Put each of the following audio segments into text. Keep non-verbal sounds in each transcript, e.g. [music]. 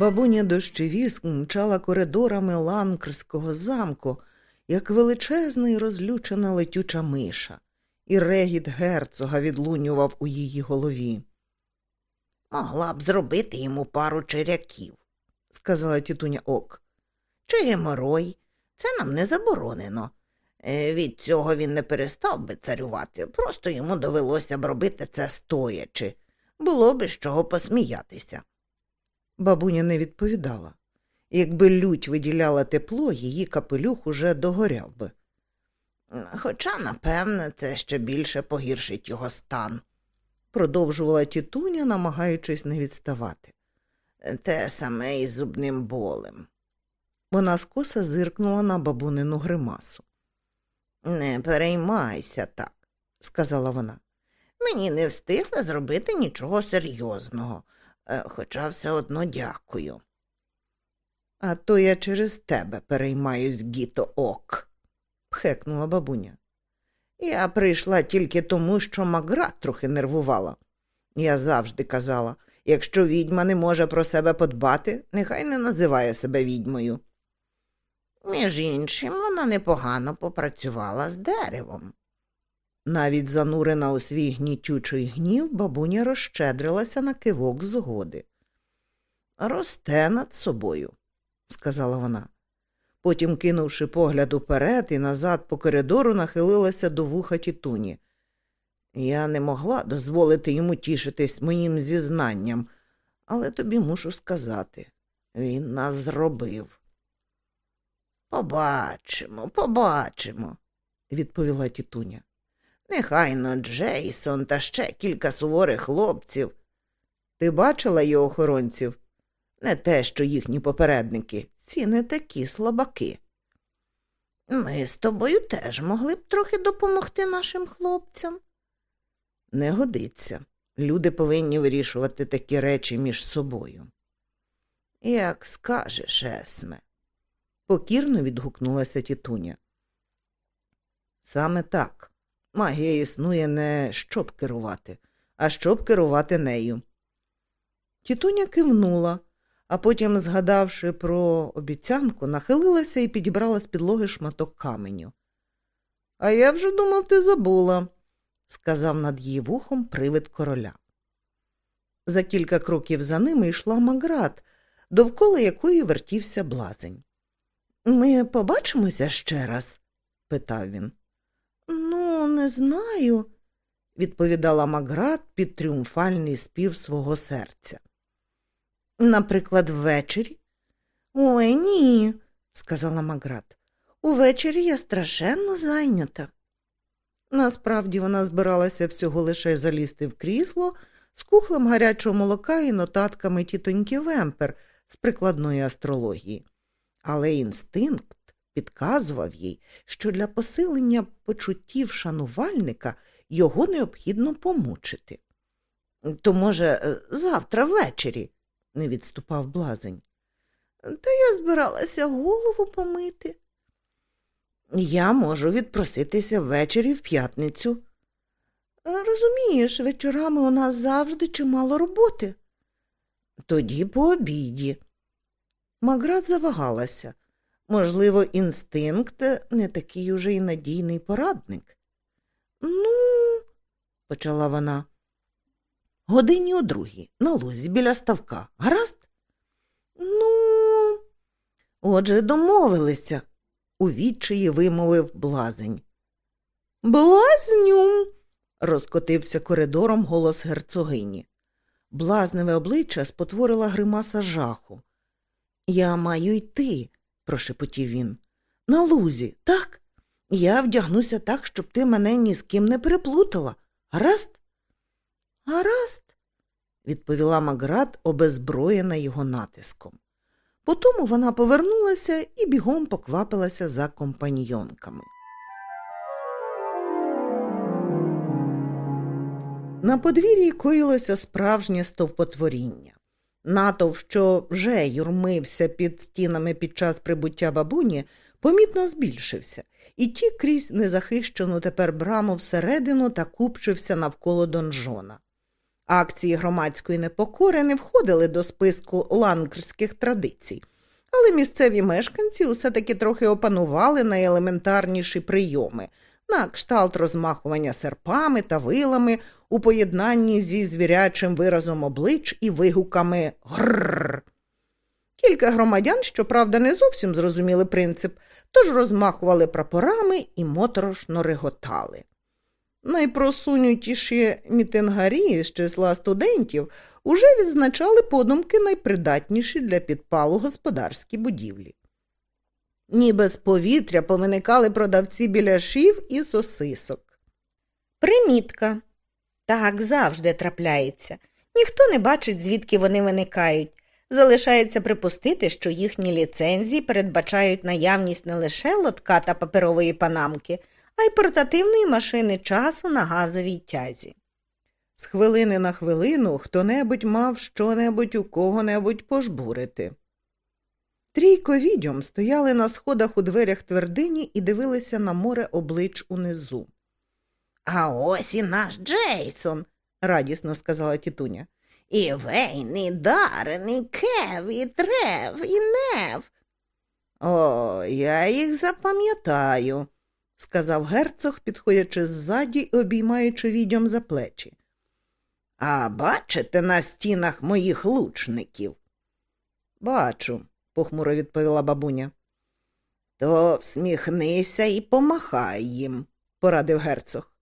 Бабуня дощевіск мчала коридорами ланкерського замку, як величезна і розлючена летюча миша, і регіт герцога відлунював у її голові. Могла б зробити йому пару черяків, сказала тітуня Ок. Чи геморой? Це нам не заборонено. Е, від цього він не перестав би царювати, просто йому довелося б робити це стоячи. Було би з чого посміятися. Бабуня не відповідала. Якби лють виділяла тепло, її капелюх уже догоряв би. Хоча, напевне, це ще більше погіршить його стан, продовжувала тітуня, намагаючись не відставати. Те саме і з зубним болем. Вона скоса зиркнула на бабунину гримасу. Не переймайся так, сказала вона. Мені не встигли зробити нічого серйозного, хоча все одно дякую. А то я через тебе переймаюсь, гіто ок, пхекнула бабуня. Я прийшла тільки тому, що магра трохи нервувала. Я завжди казала якщо відьма не може про себе подбати, нехай не називає себе відьмою. Між іншим, вона непогано попрацювала з деревом. Навіть занурена у свій гнітючий гнів, бабуня розщедрилася на кивок згоди. Росте над собою, сказала вона. Потім, кинувши погляд уперед і назад по коридору, нахилилася до вуха тітуні. Я не могла дозволити йому тішитись моїм зізнанням, але тобі мушу сказати він нас зробив. Побачимо, побачимо, відповіла тітуня. Нехайно Джейсон та ще кілька суворих хлопців. Ти бачила його охоронців? Не те, що їхні попередники, ці не такі слабаки. Ми з тобою теж могли б трохи допомогти нашим хлопцям. Не годиться. Люди повинні вирішувати такі речі між собою. Як скажеш, Есме, покірно відгукнулася тітуня. Саме так. Магія існує не щоб керувати, а щоб керувати нею. Тітуня кивнула, а потім, згадавши про обіцянку, нахилилася і підібрала з підлоги шматок каменю. А я вже думав, ти забула, сказав над її вухом привид короля. За кілька кроків за ними йшла Маград, довкола якої вертівся блазень. Ми побачимося ще раз? питав він. Ну, не знаю, відповідала Маград під тріумфальний спів свого серця. Наприклад, ввечері? Ой ні, сказала Маград. Увечері я страшенно зайнята. Насправді вона збиралася всього лише залізти в крісло з кухлем гарячого молока і нотатками тітоньки Вемпер з прикладної астрології. Але інстинкт підказував їй, що для посилення почуттів шанувальника його необхідно помучити. То, може, е, завтра ввечері, не відступав блазень. Та я збиралася голову помити. Я можу відпроситися ввечері в п'ятницю. Розумієш, вечорами у нас завжди чимало роботи. Тоді по обіді. Маград завагалася. Можливо, інстинкт не такий уже й надійний порадник. Ну, почала вона. Годині о другій, на лузі біля ставка. Гаразд? Ну, отже, домовилися, у відчаї вимовив блазень. Блазню. розкотився коридором голос герцогині. Блазневе обличчя спотворила гримаса жаху. Я маю йти, прошепотів він. На лузі, так? Я вдягнуся так, щоб ти мене ні з ким не переплутала. Гаразд? Гаразд, відповіла Маград, обезброєна його натиском. Потому вона повернулася і бігом поквапилася за компаньйонками. На подвір'ї коїлося справжнє стовпотворіння. Натовп, що вже юрмився під стінами під час прибуття бабуні, помітно збільшився, і ті крізь незахищену тепер браму всередину та купчився навколо донжона. Акції громадської непокори не входили до списку лангрських традицій, але місцеві мешканці усе таки трохи опанували найелементарніші прийоми на кшталт розмахування серпами та вилами у поєднанні зі звірячим виразом облич і вигуками грррр. Кілька громадян, щоправда, не зовсім зрозуміли принцип, тож розмахували прапорами і моторошно реготали. Найпросунутіші мітингарі з числа студентів уже відзначали подумки найпридатніші для підпалу господарські будівлі. Ніби з повітря повиникали продавці біляшів і сосисок. Примітка. Так завжди трапляється. Ніхто не бачить, звідки вони виникають. Залишається припустити, що їхні ліцензії передбачають наявність не лише лотка та паперової панамки, а й портативної машини часу на газовій тязі. З хвилини на хвилину хто небудь мав що-небудь у кого-небудь пожбурити. Трійко відьом стояли на сходах у дверях твердині і дивилися на море облич унизу. А ось і наш Джейсон, радісно сказала тітуня. І Вейн, і Дарен, і Кев, і Трев, і Нев. О, я їх запам'ятаю, сказав герцог, підходячи ззаді і обіймаючи відьом за плечі. А бачите на стінах моїх лучників? Бачу, похмуро відповіла бабуня. То всміхнися і помахай їм, порадив герцог.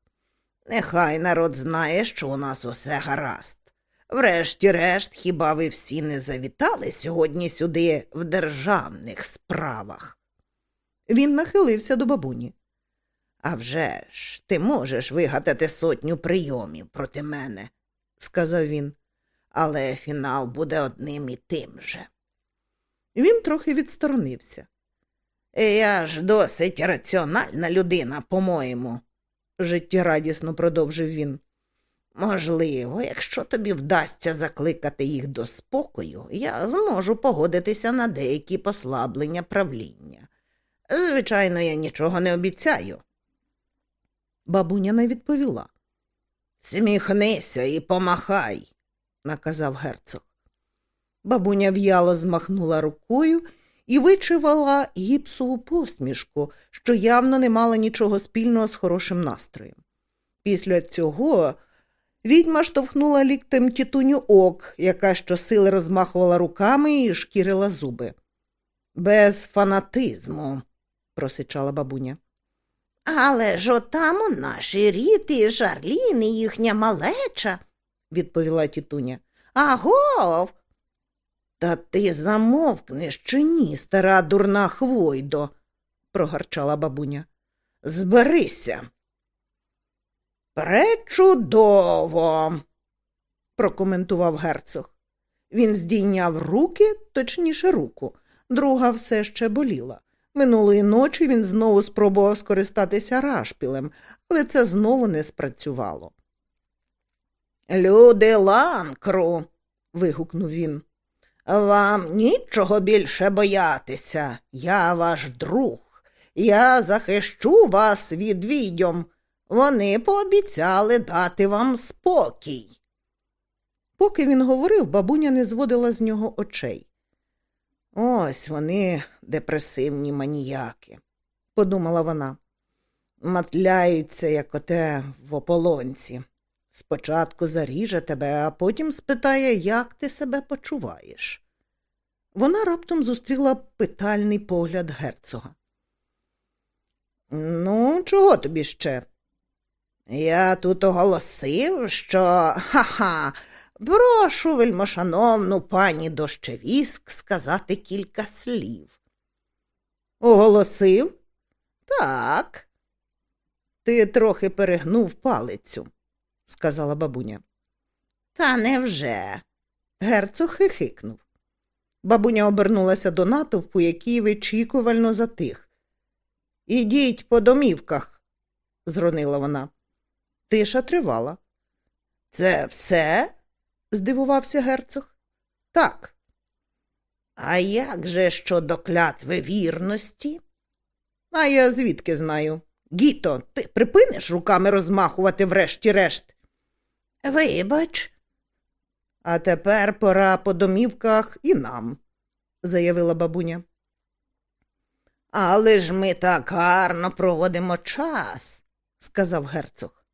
Нехай народ знає, що у нас усе гаразд. Врешті-решт, хіба ви всі не завітали сьогодні сюди в державних справах? Він нахилився до бабуні. «А вже ж, ти можеш вигадати сотню прийомів проти мене, сказав він, але фінал буде одним і тим же. Він трохи відсторонився. Я ж досить раціональна людина, по-моєму, життєрадісно продовжив він. Можливо, якщо тобі вдасться закликати їх до спокою, я зможу погодитися на деякі послаблення правління. Звичайно, я нічого не обіцяю. Бабуня не відповіла. Сміхнися і помахай, наказав герцог. Бабуня в'яло змахнула рукою і вичивала гіпсову посмішку, що явно не мала нічого спільного з хорошим настроєм. Після цього відьма штовхнула ліктем тітуню ок, яка щосили розмахувала руками і шкірила зуби. Без фанатизму, просичала бабуня. Але ж отам у наші ріти, і жарлін і їхня малеча, відповіла тітуня. Агов. Та ти замовкнеш чи ні, стара дурна хвойдо, прогарчала бабуня. Зберися. Пречудово, прокоментував герцог. Він здійняв руки, точніше руку, друга все ще боліла. Минулої ночі він знову спробував скористатися рашпілем, але це знову не спрацювало. Люди ланкру. вигукнув він. Вам нічого більше боятися. Я ваш друг. Я захищу вас від відьом. Вони пообіцяли дати вам спокій. Поки він говорив, бабуня не зводила з нього очей. Ось вони депресивні маніяки, подумала вона. Матляються, як оте в ополонці. Спочатку заріже тебе, а потім спитає, як ти себе почуваєш. Вона раптом зустріла питальний погляд герцога. Ну, чого тобі ще? Я тут оголосив, що ха-ха, прошу вельмошановну пані дощевіск сказати кілька слів. Оголосив? Так. Ти трохи перегнув палицю, сказала бабуня. Та невже? Герцог хихикнув. Бабуня обернулася до натовпу, який вичікувально затих. Ідіть по домівках, зронила вона. Тиша тривала. Це все? здивувався герцог. Так. А як же щодо клятви вірності? А я звідки знаю? Гіто, ти припиниш руками розмахувати врешті-решт? Вибач, А тепер пора по домівках і нам, заявила бабуня. Але ж ми так гарно проводимо час, сказав герцог.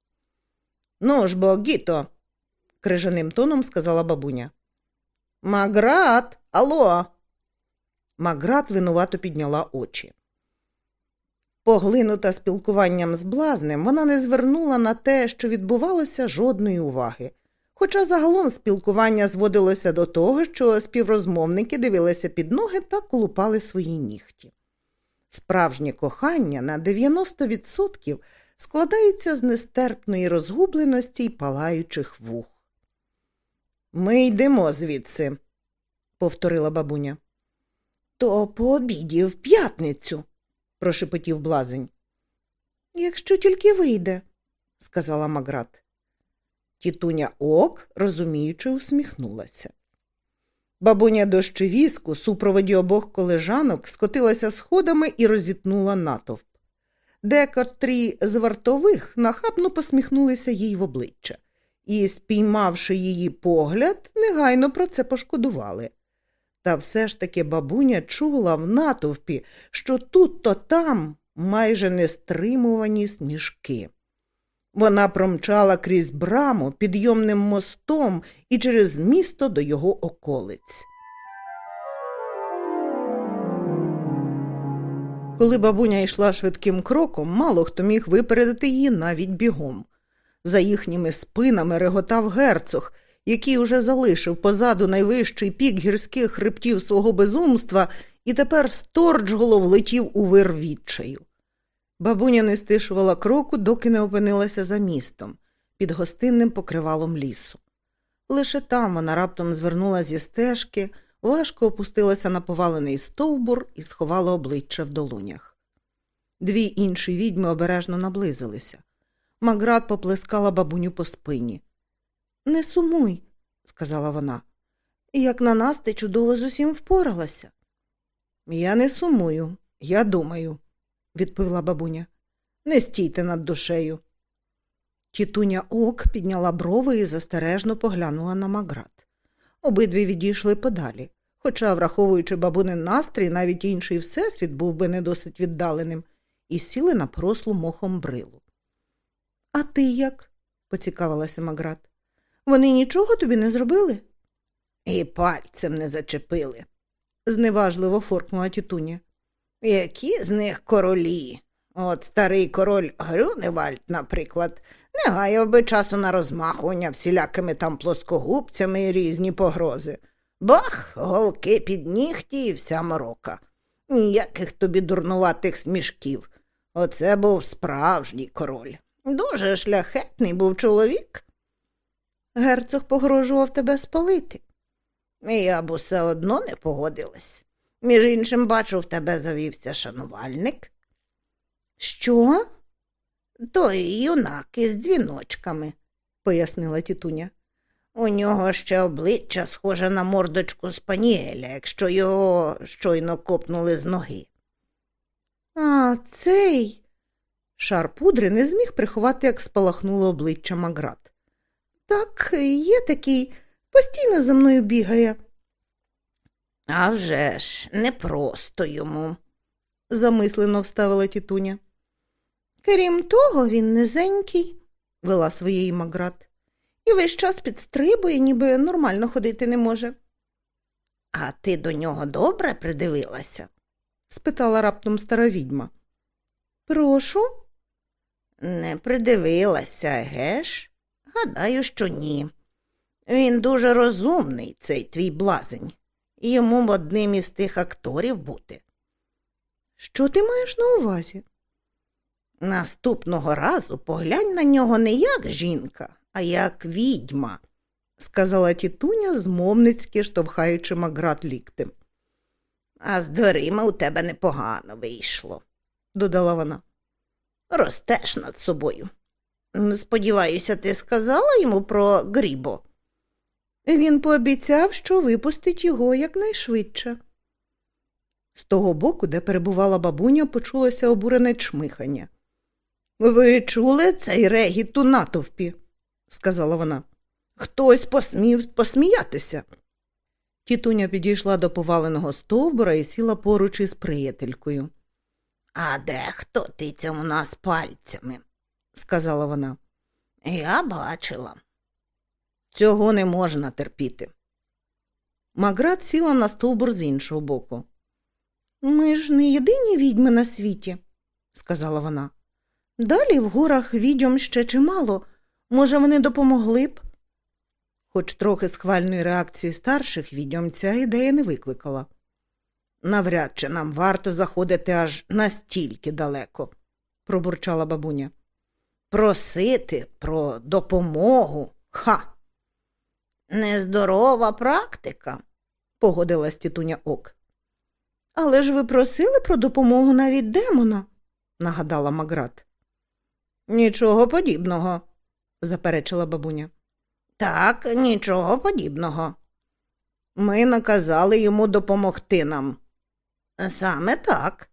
Ну ж бо, Гіто, крижаним тоном сказала бабуня. Маград, алло. Маград винувато підняла очі. Поглинута спілкуванням з блазнем, вона не звернула на те, що відбувалося, жодної уваги. Хоча загалом спілкування зводилося до того, що співрозмовники дивилися під ноги та колупали свої нігті. Справжнє кохання на 90% складається з нестерпної розгубленості й палаючих вух. Ми йдемо звідси, повторила бабуня. То по обіді в п'ятницю, прошепотів блазень. Якщо тільки вийде, сказала Маград. Тітуня ок, розуміючи, усміхнулася. Бабуня дощевіску, супроводі обох колежанок, скотилася сходами і розітнула натовп. Декотрі з вартових нахабно посміхнулися їй в обличчя і, спіймавши її погляд, негайно про це пошкодували. Та все ж таки бабуня чула в натовпі, що тут то там майже нестримувані смішки. Вона промчала крізь браму підйомним мостом і через місто до його околиць. Коли бабуня йшла швидким кроком, мало хто міг випередити її навіть бігом. За їхніми спинами реготав герцог, який уже залишив позаду найвищий пік гірських хребтів свого безумства і тепер сторчголов влетів у вир відчаю. Бабуня не стишувала кроку, доки не опинилася за містом, під гостинним покривалом лісу. Лише там вона раптом звернула зі стежки, важко опустилася на повалений стовбур і сховала обличчя в долонях. Дві інші відьми обережно наблизилися. Маград поплескала бабуню по спині. Не сумуй, сказала вона. Як на нас ти чудово з усім впоралася. Я не сумую, я думаю, відповіла бабуня. Не стійте над душею. Тітуня ок підняла брови і застережно поглянула на Маград. Обидві відійшли подалі, хоча, враховуючи бабунин настрій, навіть інший всесвіт був би не досить віддаленим, і сіли на прослу мохом брилу. А ти як? поцікавилася Маград. Вони нічого тобі не зробили? І пальцем не зачепили. зневажливо форкнула тітуня. Які з них королі? От старий король Грюневальд, наприклад, не гаяв би часу на розмахування всілякими там плоскогубцями і різні погрози. Бах, голки під нігті і вся морока. Ніяких тобі дурнуватих смішків. Оце був справжній король. Дуже шляхетний був чоловік. Герцог погрожував тебе спалити. Я б усе одно не погодилась. Між іншим, бачу, в тебе завівся шанувальник. Що? Той юнак із дзвіночками, пояснила тітуня. У нього ще обличчя схоже на мордочку спаніеля, якщо його щойно копнули з ноги. А цей. Шар пудри не зміг приховати, як спалахнуло обличчя Маград. Так, є такий, постійно за мною бігає. «А вже ж, не просто йому, замислено вставила тітуня. Крім того, він низенький, вела своєї Маград, і весь час підстрибує, ніби нормально ходити не може. А ти до нього добре придивилася? спитала раптом стара відьма. Прошу? Не придивилася, геш? Гадаю, що ні. Він дуже розумний, цей твій блазень, йому одним із тих акторів бути. Що ти маєш на увазі? Наступного разу поглянь на нього не як жінка, а як відьма, сказала тітуня, змовницьки штовхаючи Маград ліктем. А з дверима у тебе непогано вийшло, додала вона. Ростеш над собою. Сподіваюся, ти сказала йому про Грібо. Він пообіцяв, що випустить його якнайшвидше. З того боку, де перебувала бабуня, почулося обурене чмихання. Ви чули цей регіт у натовпі? сказала вона. Хтось посмів посміятися. Тітуня підійшла до поваленого стовбура і сіла поруч із приятелькою. А де хто тицяв у нас пальцями? Сказала вона. Я бачила. Цього не можна терпіти. Маград сіла на стовбур з іншого боку. Ми ж не єдині відьми на світі, сказала вона. Далі в горах відьом ще чимало. Може, вони допомогли б? Хоч трохи схвальної реакції старших відьом ця ідея не викликала. Навряд чи нам варто заходити аж настільки далеко, пробурчала бабуня. Просити про допомогу. Ха. Нездорова практика, погодилась тітуня Ок. Але ж ви просили про допомогу навіть демона, нагадала Маград. Нічого подібного, заперечила бабуня. Так, нічого подібного. Ми наказали йому допомогти нам. Саме так.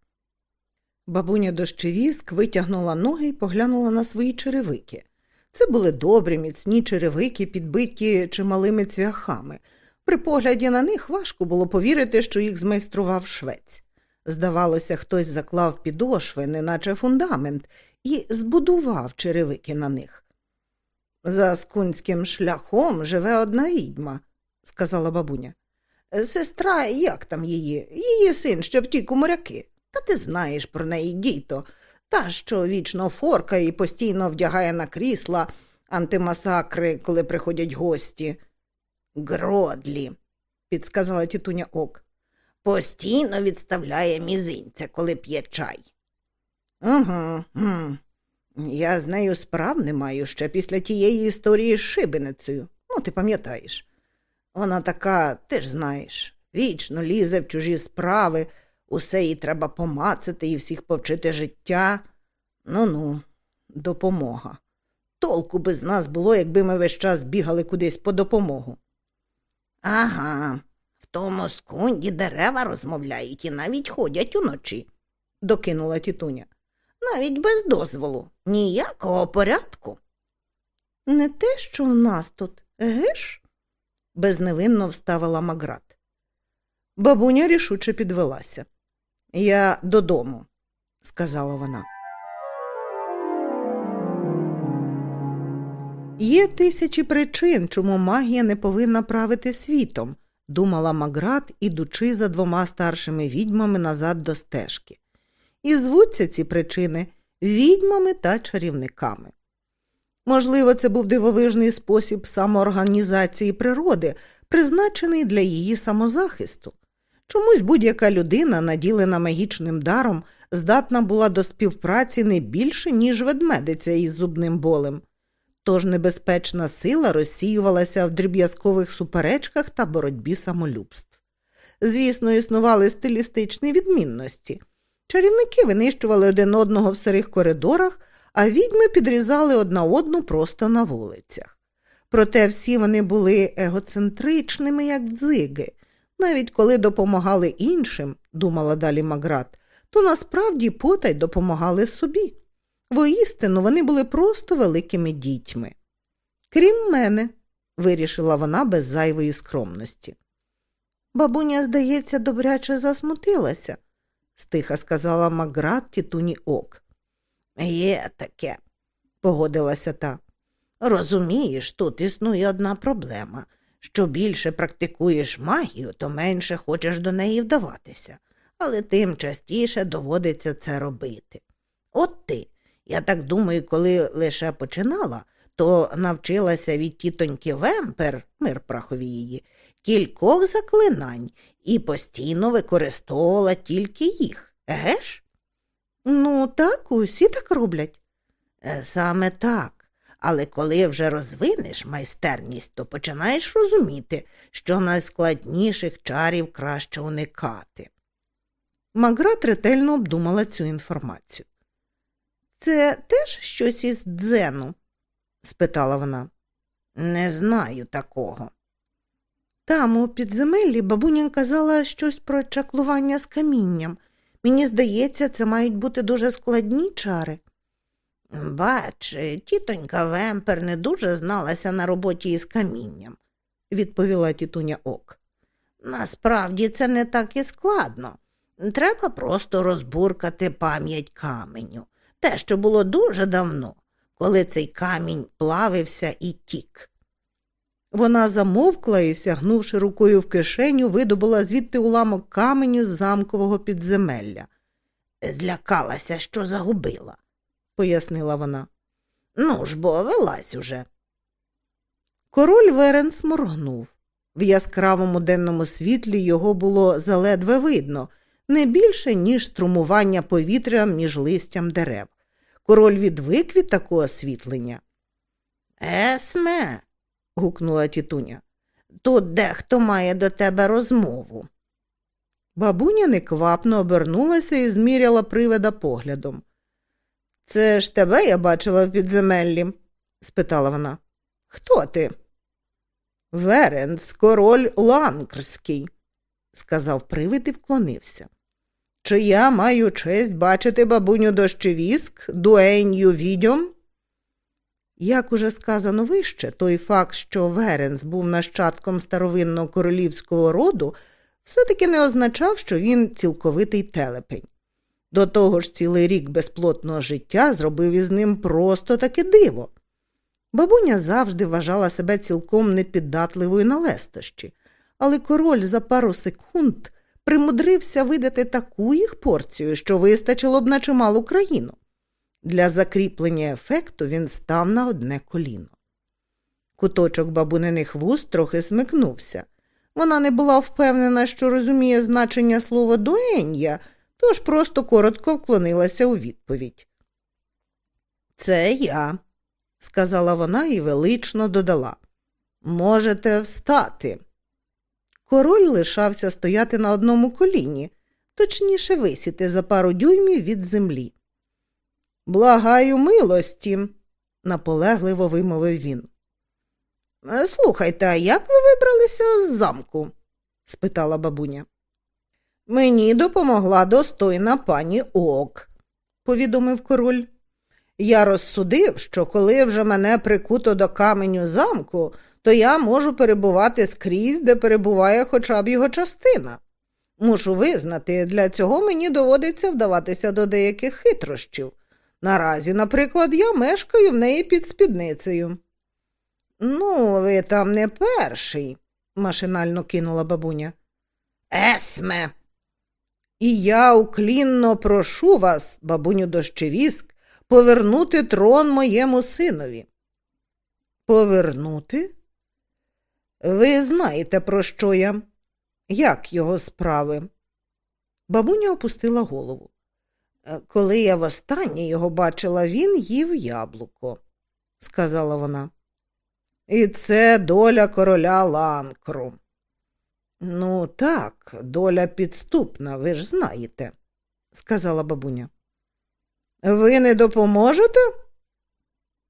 Бабуня дощевіск витягнула ноги і поглянула на свої черевики. Це були добрі, міцні черевики, підбиті чималими цвяхами. При погляді на них важко було повірити, що їх змайстрував швець. Здавалося, хтось заклав підошви, неначе фундамент, і збудував черевики на них. За скунським шляхом живе одна відьма, сказала бабуня. Сестра, як там її? Її син ще втік у моряки. Ти знаєш про неї дійто, та, що вічно форкає і постійно вдягає на крісла антимасакри, коли приходять гості. Гродлі, підсказала тітуня Ок. Постійно відставляє мізинця, коли п'є чай. Ага, угу. я з нею справ не маю ще після тієї історії з шибеницею. Ну, ти пам'ятаєш. Вона така, ти ж знаєш, вічно лізе в чужі справи, усе їй треба помацати і всіх повчити життя. Ну ну, допомога. Толку би з нас було, якби ми весь час бігали кудись по допомогу. Ага, в тому скунді дерева розмовляють і навіть ходять уночі, докинула тітуня. Навіть без дозволу, ніякого порядку. Не те, що в нас тут, геш? безневинно вставила Маград. Бабуня рішуче підвелася. Я додому, сказала вона. Є тисячі причин, чому магія не повинна правити світом, думала Маград, ідучи за двома старшими відьмами назад до стежки. І звуться ці причини відьмами та чарівниками. Можливо, це був дивовижний спосіб самоорганізації природи, призначений для її самозахисту. Чомусь будь-яка людина, наділена магічним даром, здатна була до співпраці не більше, ніж ведмедиця із зубним болем. Тож небезпечна сила розсіювалася в дріб'язкових суперечках та боротьбі самолюбств. Звісно, існували стилістичні відмінності. Чарівники винищували один одного в сирих коридорах, а відьми підрізали одна одну просто на вулицях. Проте всі вони були егоцентричними, як дзиги. Навіть коли допомагали іншим, думала далі Маград, то насправді потай допомагали собі. Воістину вони були просто великими дітьми. Крім мене, вирішила вона без зайвої скромності. Бабуня, здається, добряче засмутилася, стиха сказала Маград тітуні ок. Є таке, погодилася та. Розумієш, тут існує одна проблема. Що більше практикуєш магію, то менше хочеш до неї вдаватися, але тим частіше доводиться це робити. От ти, я так думаю, коли лише починала, то навчилася від тітоньки Вемпер, мир прахові її, кількох заклинань і постійно використовувала тільки їх, еге ж? Ну, так, усі так роблять. Е, саме так. Але коли вже розвинеш майстерність, то починаєш розуміти, що найскладніших чарів краще уникати. Маград ретельно обдумала цю інформацію. Це теж щось із дзену? спитала вона. Не знаю такого. Там, у підземеллі, бабуня казала щось про чаклування з камінням. Мені здається, це мають бути дуже складні чари. Бач, тітонька Вемпер не дуже зналася на роботі із камінням, відповіла тітуня Ок. Насправді це не так і складно. Треба просто розбуркати пам'ять каменю, те, що було дуже давно, коли цей камінь плавився і тік. Вона замовкла і, сягнувши рукою в кишеню, видобула звідти уламок каменю з замкового підземелля. Злякалася, що загубила, пояснила вона. Ну ж бо велась уже. Король Верен сморгнув. В яскравому денному світлі його було заледве видно, не більше, ніж струмування повітря між листям дерев. Король відвик від такого освітлення. Есме, гукнула тітуня. Тут дехто має до тебе розмову. Бабуня неквапно обернулася і зміряла привида поглядом. Це ж тебе я бачила в підземеллі? спитала вона. Хто ти? Веренц, король Ланкрський, сказав привид і вклонився. Чи я маю честь бачити бабуню дощевіск, дуенью відьом? Як уже сказано вище, той факт, що Веренс був нащадком старовинного королівського роду, все-таки не означав, що він цілковитий телепень. До того ж, цілий рік безплотного життя зробив із ним просто таке диво. Бабуня завжди вважала себе цілком непіддатливою на лестощі, але король за пару секунд примудрився видати таку їх порцію, що вистачило б на чималу країну. Для закріплення ефекту він став на одне коліно. Куточок бабуниних вуст трохи смикнувся. Вона не була впевнена, що розуміє значення слова дуенья, тож просто коротко вклонилася у відповідь. Це я, сказала вона і велично додала. Можете встати. Король лишався стояти на одному коліні, точніше висіти за пару дюймів від землі. Благаю милості, наполегливо вимовив він. Слухайте, а як ви вибралися з замку? спитала бабуня. Мені допомогла достойна пані Ок, повідомив король. Я розсудив, що коли вже мене прикуто до каменю замку, то я можу перебувати скрізь, де перебуває хоча б його частина. Мушу визнати, для цього мені доводиться вдаватися до деяких хитрощів. Наразі, наприклад, я мешкаю в неї під спідницею. Ну, ви там не перший, машинально кинула бабуня. Есме. І я уклінно прошу вас, бабуню дощевіск, повернути трон моєму синові. Повернути? Ви знаєте, про що я? Як його справи? Бабуня опустила голову. «Е, коли я востаннє його бачила, він їв яблуко, сказала вона. І це доля короля ланкру. Ну, так, доля підступна, ви ж знаєте, сказала бабуня. Ви не допоможете?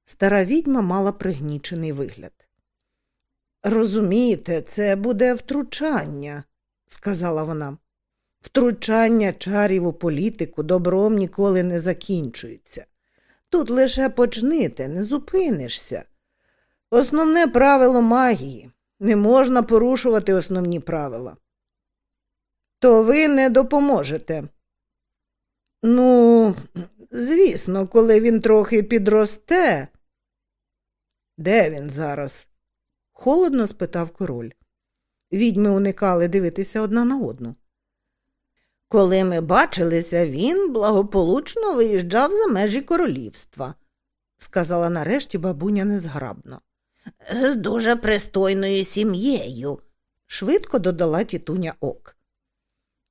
Стара відьма мала пригнічений вигляд. Розумієте, це буде втручання, сказала вона. Втручання чарів у політику добром ніколи не закінчується. Тут лише почнете, не зупинишся. Основне правило магії не можна порушувати основні правила. То ви не допоможете. Ну, звісно, коли він трохи підросте. Де він зараз? холодно спитав король. Відьми уникали дивитися одна на одну. Коли ми бачилися, він благополучно виїжджав за межі королівства, сказала нарешті бабуня незграбно. З дуже пристойною сім'єю, швидко додала тітуня ок.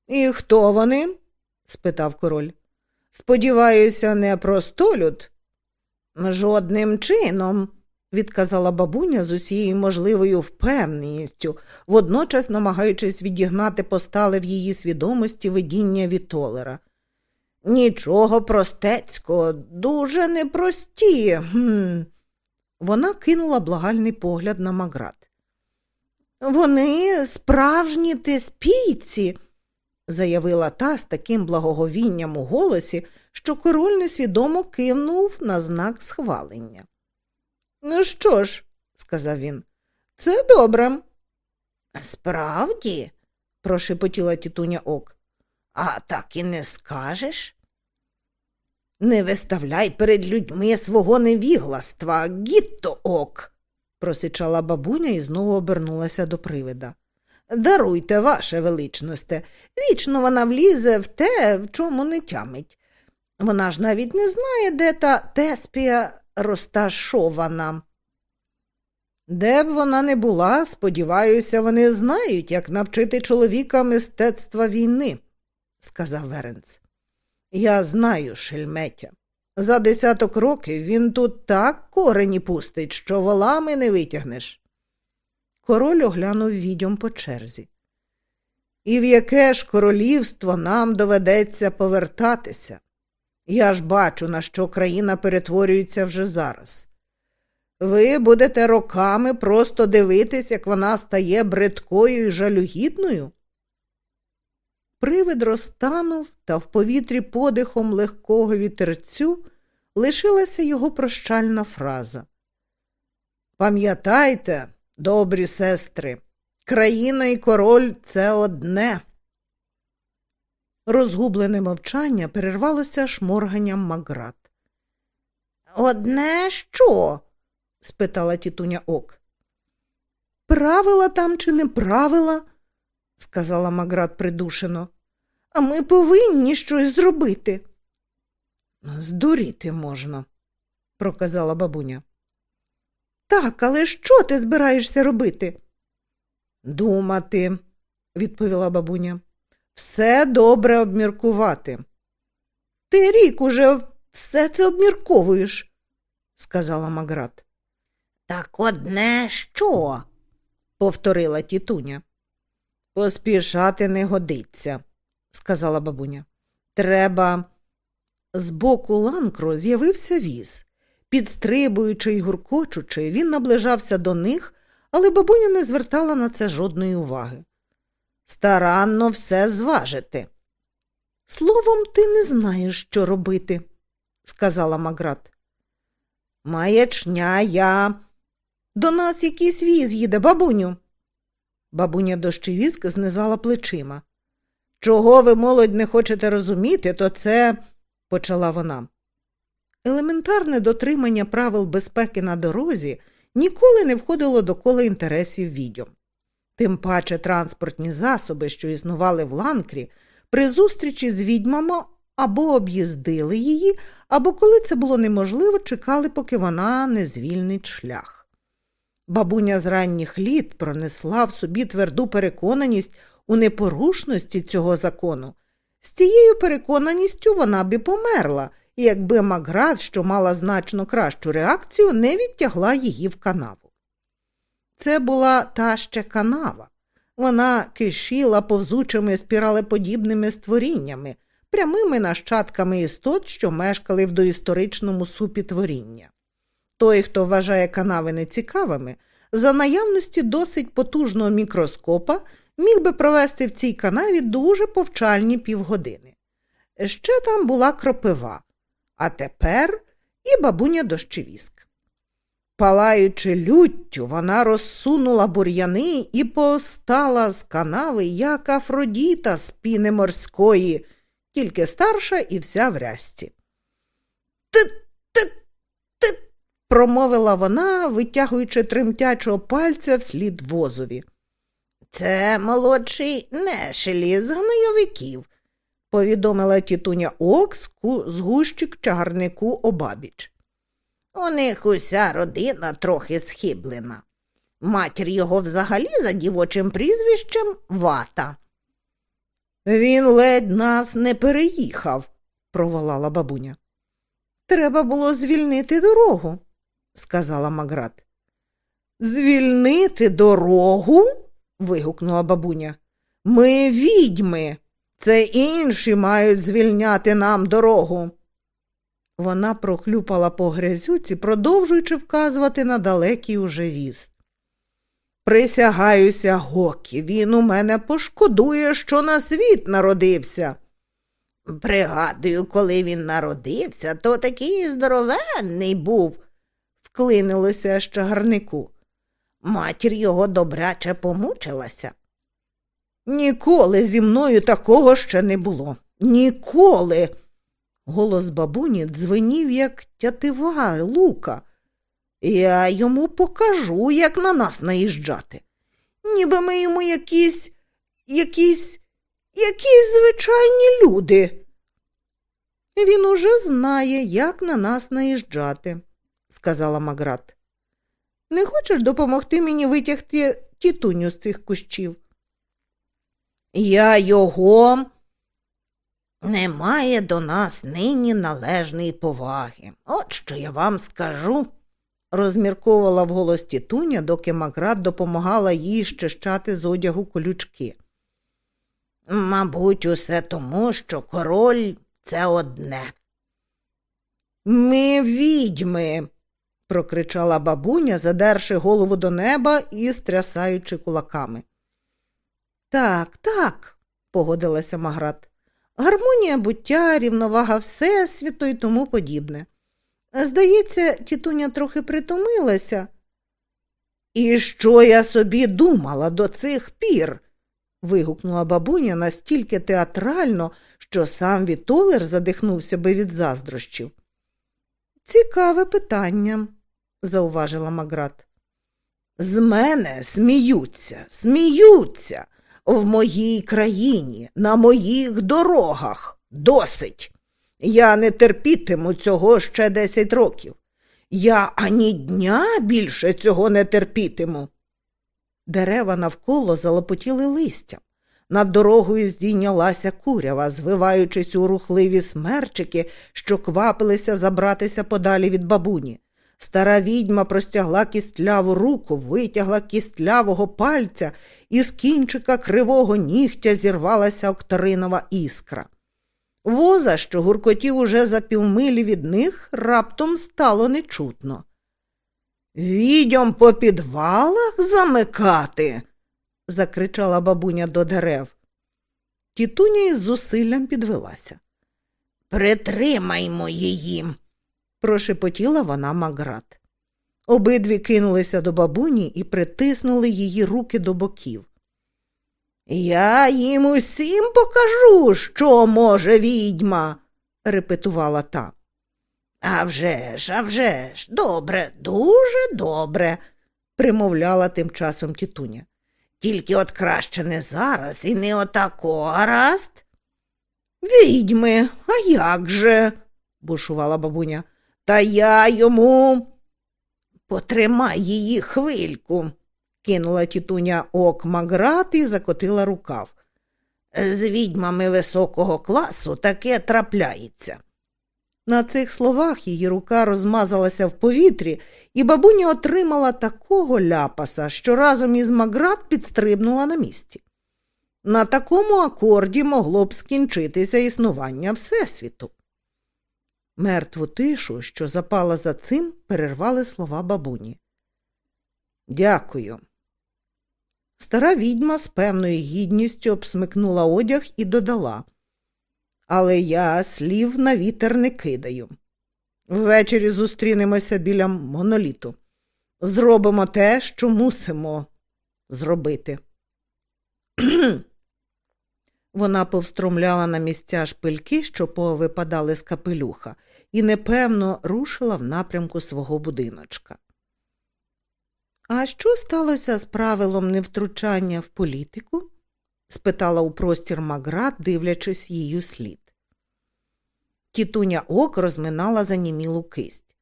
І хто вони? спитав король. Сподіваюся, не простолюд? Жодним чином, відказала бабуня з усією можливою впевненістю, водночас намагаючись відігнати постале в її свідомості видіння Вітолера. Нічого простецького, дуже непрості. Гм. Вона кинула благальний погляд на Маград. Вони справжні теспійці, заявила та з таким благоговінням у голосі, що король несвідомо кивнув на знак схвалення. Ну що ж, сказав він, це добре. Справді, прошепотіла тітуня ок. а так і не скажеш? Не виставляй перед людьми свого невігластва, гітто ок, просичала бабуня і знову обернулася до привида. Даруйте, ваше величносте, вічно вона влізе в те, в чому не тямить. Вона ж навіть не знає, де та теспія розташована. Де б вона не була, сподіваюся, вони знають, як навчити чоловіка мистецтва війни, сказав Веренц. Я знаю, шельметя. За десяток років він тут так корені пустить, що волами не витягнеш. Король оглянув відьом по черзі. І в яке ж королівство нам доведеться повертатися? Я ж бачу, на що країна перетворюється вже зараз. Ви будете роками просто дивитись, як вона стає бридкою і жалюгідною? Привид розтанув, та в повітрі подихом легкого вітерцю лишилася його прощальна фраза. Пам'ятайте, добрі сестри, країна і король це одне. Розгублене мовчання перервалося шморганням Маград. Одне що? спитала тітуня ок. Правила там чи не правила? Сказала Маград придушено. А ми повинні щось зробити. Здуріти можна, проказала бабуня. Так, але що ти збираєшся робити? Думати, відповіла бабуня. Все добре обміркувати. Ти рік уже все це обмірковуєш, сказала Маград. Так одне що? повторила тітуня. Поспішати не годиться, сказала бабуня. Треба. Збоку ланкро з'явився віз. Підстрибуючи й гуркочучи, він наближався до них, але бабуня не звертала на це жодної уваги. Старанно все зважити. Словом, ти не знаєш, що робити, сказала Маград. Маячня я. До нас якийсь віз їде, бабуню. Бабуня дощевіск знизала плечима. Чого ви, молодь, не хочете розуміти, то це, почала вона. Елементарне дотримання правил безпеки на дорозі ніколи не входило до кола інтересів відьом. Тим паче транспортні засоби, що існували в ланкрі, при зустрічі з відьмами або об'їздили її, або коли це було неможливо, чекали, поки вона не звільнить шлях. Бабуня з ранніх літ пронесла в собі тверду переконаність у непорушності цього закону. З цією переконаністю вона б і померла, якби Макград, що мала значно кращу реакцію, не відтягла її в канаву. Це була та ще канава. Вона кишіла повзучими спіралеподібними створіннями, прямими нащадками істот, що мешкали в доісторичному супі творіння. Той, хто вважає канави нецікавими, за наявності досить потужного мікроскопа міг би провести в цій канаві дуже повчальні півгодини. Ще там була кропива, а тепер і бабуня дощевіск. Палаючи люттю, вона розсунула бур'яни і постала з канави, як Афродіта з піни морської, тільки старша і вся в рясці. Промовила вона, витягуючи тремтячого пальця вслід возові. Це молодший нешелі з гнойовиків, повідомила тітуня Окс з гущик чагарнику обабіч. У них уся родина трохи схиблена. Матір його взагалі за дівочим прізвищем вата. Він ледь нас не переїхав, проволала бабуня. Треба було звільнити дорогу, сказала Маград. Звільнити дорогу? вигукнула бабуня. Ми відьми. Це інші мають звільняти нам дорогу. Вона прохлюпала по грязюці, продовжуючи вказувати на далекий уже віз. Присягаюся, Гокі, він у мене пошкодує, що на світ народився. Пригадую, коли він народився, то такий здоровенний був, вклинилося ще гарнику. Матір його добряче помучилася. Ніколи зі мною такого ще не було. Ніколи. Голос бабуні дзвенів, як тятива лука. Я йому покажу, як на нас наїжджати. Ніби ми йому якісь, якісь, якісь звичайні люди. Він уже знає, як на нас наїжджати, сказала Маград. Не хочеш допомогти мені витягти тітуню з цих кущів? Я його немає до нас нині належної поваги. От що я вам скажу, розмірковувала вголос тітуня, доки Маград допомагала їй щищати з одягу колючки. Мабуть, усе тому, що король це одне. Ми відьми, прокричала бабуня, задерши голову до неба і стрясаючи кулаками. Так, так, погодилася Маград. Гармонія буття, рівновага Всесвіту і тому подібне. Здається, тітуня трохи притомилася. І що я собі думала до цих пір? вигукнула бабуня настільки театрально, що сам Вітолер задихнувся би від заздрощів. Цікаве питання, зауважила Маград. З мене сміються, сміються в моїй країні, на моїх дорогах. Досить. Я не терпітиму цього ще десять років. Я ані дня більше цього не терпітиму. Дерева навколо залопотіли листям. Над дорогою здійнялася курява, звиваючись у рухливі смерчики, що квапилися забратися подалі від бабуні. Стара відьма простягла кістляву руку, витягла кістлявого пальця, і з кінчика кривого нігтя зірвалася окторинова іскра. Воза, що гуркотів уже за півмилі від них, раптом стало нечутно. Відьом по підвалах замикати. закричала бабуня до дерев. Тітуня із зусиллям підвелася. Притримаймо її, прошепотіла вона Маград. Обидві кинулися до бабуні і притиснули її руки до боків. Я їм усім покажу, що може відьма, репетувала та. «А вже ж, а вже ж, добре, дуже добре, примовляла тим часом тітуня. Тільки от краще не зараз і не отако, гаразд? Відьми, а як же? бушувала бабуня. Та я йому. Потримай її хвильку, кинула тітуня ок Маград і закотила рукав. З відьмами високого класу таке трапляється. На цих словах її рука розмазалася в повітрі, і бабуня отримала такого ляпаса, що разом із Маград підстрибнула на місці. На такому акорді могло б скінчитися існування Всесвіту. Мертву тишу, що запала за цим, перервали слова бабуні. Дякую. Стара відьма з певною гідністю обсмикнула одяг і додала. Але я слів на вітер не кидаю. Ввечері зустрінемося біля моноліту. Зробимо те, що мусимо зробити. [clears throat] Вона повстромляла на місця шпильки, що повипадали з капелюха, і непевно рушила в напрямку свого будиночка. А що сталося з правилом невтручання в політику? спитала у простір Маград, дивлячись її слід. Тітуня ок розминала занімілу кисть.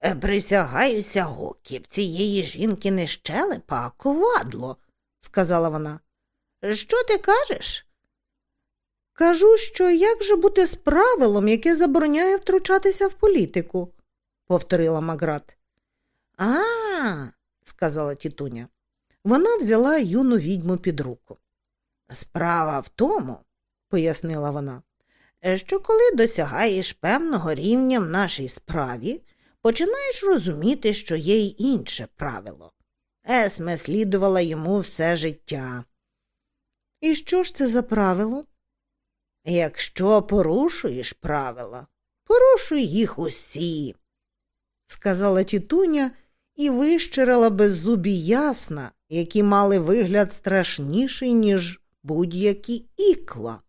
«Е, присягаюся, гоків, цієї жінки не щелепа, а ковадло, сказала вона. Що ти кажеш? Кажу, що як же бути з правилом, яке забороняє втручатися в політику, повторила Маград. А, сказала тітуня. Вона взяла юну відьму під руку. Справа в тому, пояснила вона, що коли досягаєш певного рівня в нашій справі, починаєш розуміти, що є й інше правило. Есме слідувала йому все життя. І що ж це за правило? Якщо порушуєш правила, порушуй їх усі, сказала тітуня і вищирила беззубі ясна, які мали вигляд страшніший, ніж будь-які ікла.